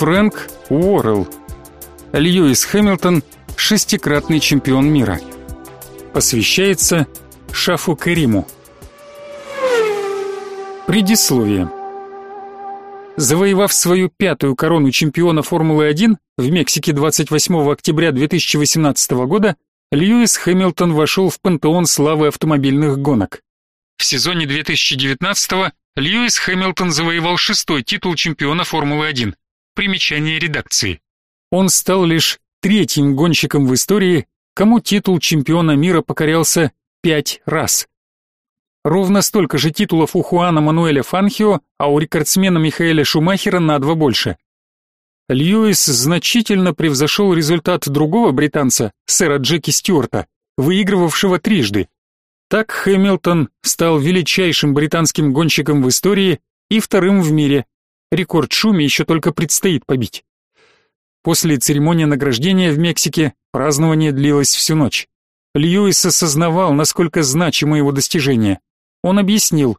Фрэнк Уоррелл. Льюис Хэмилтон, шестикратный чемпион мира. Посвящается Шафу Кариму. Предисловие. Завоевав свою пятую корону чемпиона Формулы-1 в Мексике 28 октября 2018 года, Льюис Хэмилтон вошел в пантеон славы автомобильных гонок. В сезоне 2019 Льюис Хэмилтон завоевал шестой титул чемпиона Формулы-1. Примечание редакции. Он стал лишь третьим гонщиком в истории, кому титул чемпиона мира покорялся пять раз. Ровно столько же титулов у Хуана Мануэля Фанхио, а у рекордсмена Михаэля Шумахера на два больше. Льюис значительно превзошел результат другого британца, сэра Джеки Стюарта, выигрывавшего трижды. Так Хэмилтон стал величайшим британским гонщиком в истории и вторым в мире. Рекорд Шуми еще только предстоит побить. После церемонии награждения в Мексике празднование длилось всю ночь. Льюис осознавал, насколько значимо его достижение. Он объяснил.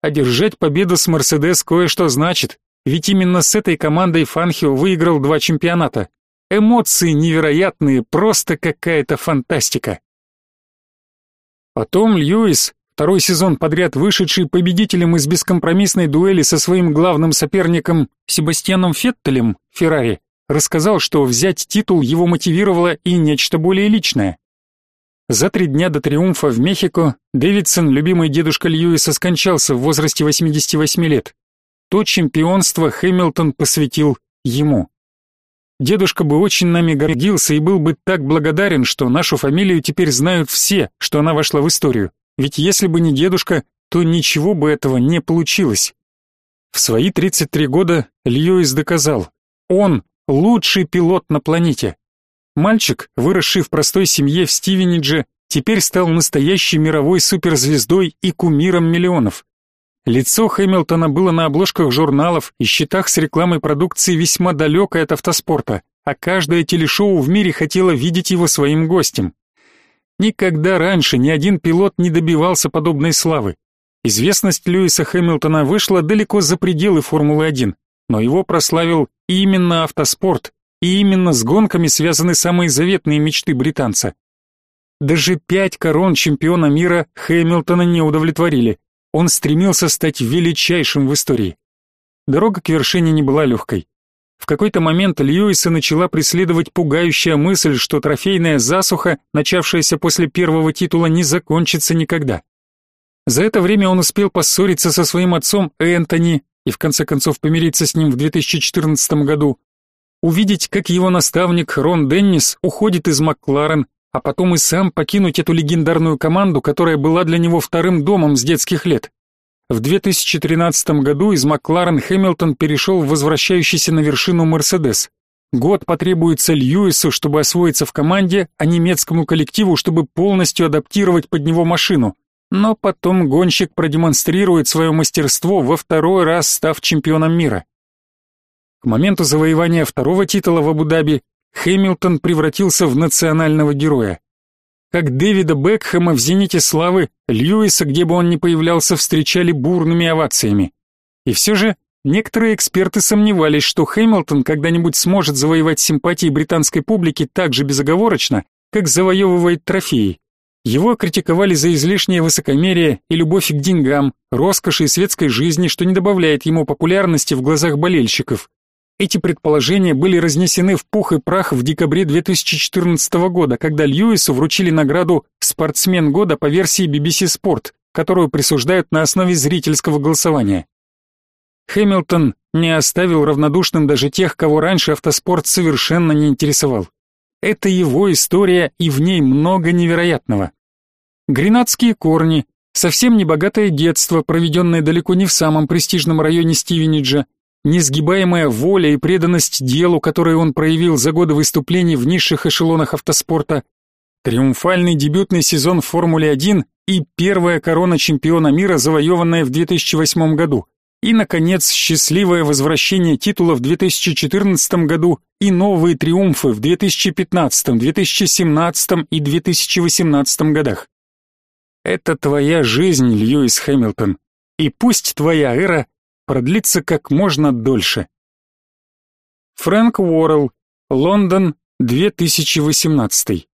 Одержать победу с Мерседес кое-что значит, ведь именно с этой командой Фанхио выиграл два чемпионата. Эмоции невероятные, просто какая-то фантастика. Потом Льюис, второй сезон подряд вышедший победителем из бескомпромиссной дуэли со своим главным соперником Себастьяном Феттелем, Феррари, рассказал, что взять титул его мотивировало и нечто более личное. За три дня до триумфа в Мехико Дэвидсон, любимый дедушка Льюиса, скончался в возрасте 88 лет. То чемпионство Хэмилтон посвятил ему. Дедушка бы очень нами гордился и был бы так благодарен, что нашу фамилию теперь знают все, что она вошла в историю. Ведь если бы не дедушка, то ничего бы этого не получилось. В свои 33 года Льюис доказал, он лучший пилот на планете. Мальчик, выросший в простой семье в Стивенидже, теперь стал настоящей мировой суперзвездой и кумиром миллионов. Лицо Хэмилтона было на обложках журналов и счетах с рекламой продукции весьма далекое от автоспорта, а каждое телешоу в мире хотело видеть его своим гостем. Никогда раньше ни один пилот не добивался подобной славы. Известность Льюиса Хэмилтона вышла далеко за пределы Формулы-1, но его прославил именно автоспорт, и именно с гонками связаны самые заветные мечты британца. Даже пять корон чемпиона мира Хэмилтона не удовлетворили. Он стремился стать величайшим в истории. Дорога к вершине не была легкой. В какой-то момент Льюиса начала преследовать пугающая мысль, что трофейная засуха, начавшаяся после первого титула, не закончится никогда. За это время он успел поссориться со своим отцом Энтони и в конце концов помириться с ним в 2014 году. Увидеть, как его наставник Рон Деннис уходит из Макларен, а потом и сам покинуть эту легендарную команду, которая была для него вторым домом с детских лет. В 2013 году из Макларен Хэмилтон перешел в возвращающийся на вершину Мерседес. Год потребуется Льюису, чтобы освоиться в команде, а немецкому коллективу, чтобы полностью адаптировать под него машину. Но потом гонщик продемонстрирует свое мастерство во второй раз, став чемпионом мира. К моменту завоевания второго титула в Абу-Даби Хэмилтон превратился в национального героя. Как Дэвида Бекхэма в «Зените славы», Льюиса, где бы он ни появлялся, встречали бурными овациями. И все же некоторые эксперты сомневались, что Хэмилтон когда-нибудь сможет завоевать симпатии британской публики так же безоговорочно, как завоевывает трофеи. Его критиковали за излишнее высокомерие и любовь к деньгам, роскоши и светской жизни, что не добавляет ему популярности в глазах болельщиков. Эти предположения были разнесены в пух и прах в декабре 2014 года, когда Льюису вручили награду «Спортсмен года» по версии BBC Sport, которую присуждают на основе зрительского голосования. Хэмилтон не оставил равнодушным даже тех, кого раньше автоспорт совершенно не интересовал. Это его история, и в ней много невероятного. Гренадские корни, совсем небогатое детство, проведенное далеко не в самом престижном районе Стивениджа, несгибаемая воля и преданность делу, которые он проявил за годы выступлений в низших эшелонах автоспорта, триумфальный дебютный сезон в Формуле-1 и первая корона чемпиона мира, завоеванная в 2008 году. И, наконец, счастливое возвращение титула в 2014 году и новые триумфы в 2015, 2017 и 2018 годах. Это твоя жизнь, Льюис Хэмилтон, и пусть твоя эра продлится как можно дольше. Фрэнк Уоррелл, Лондон, 2018.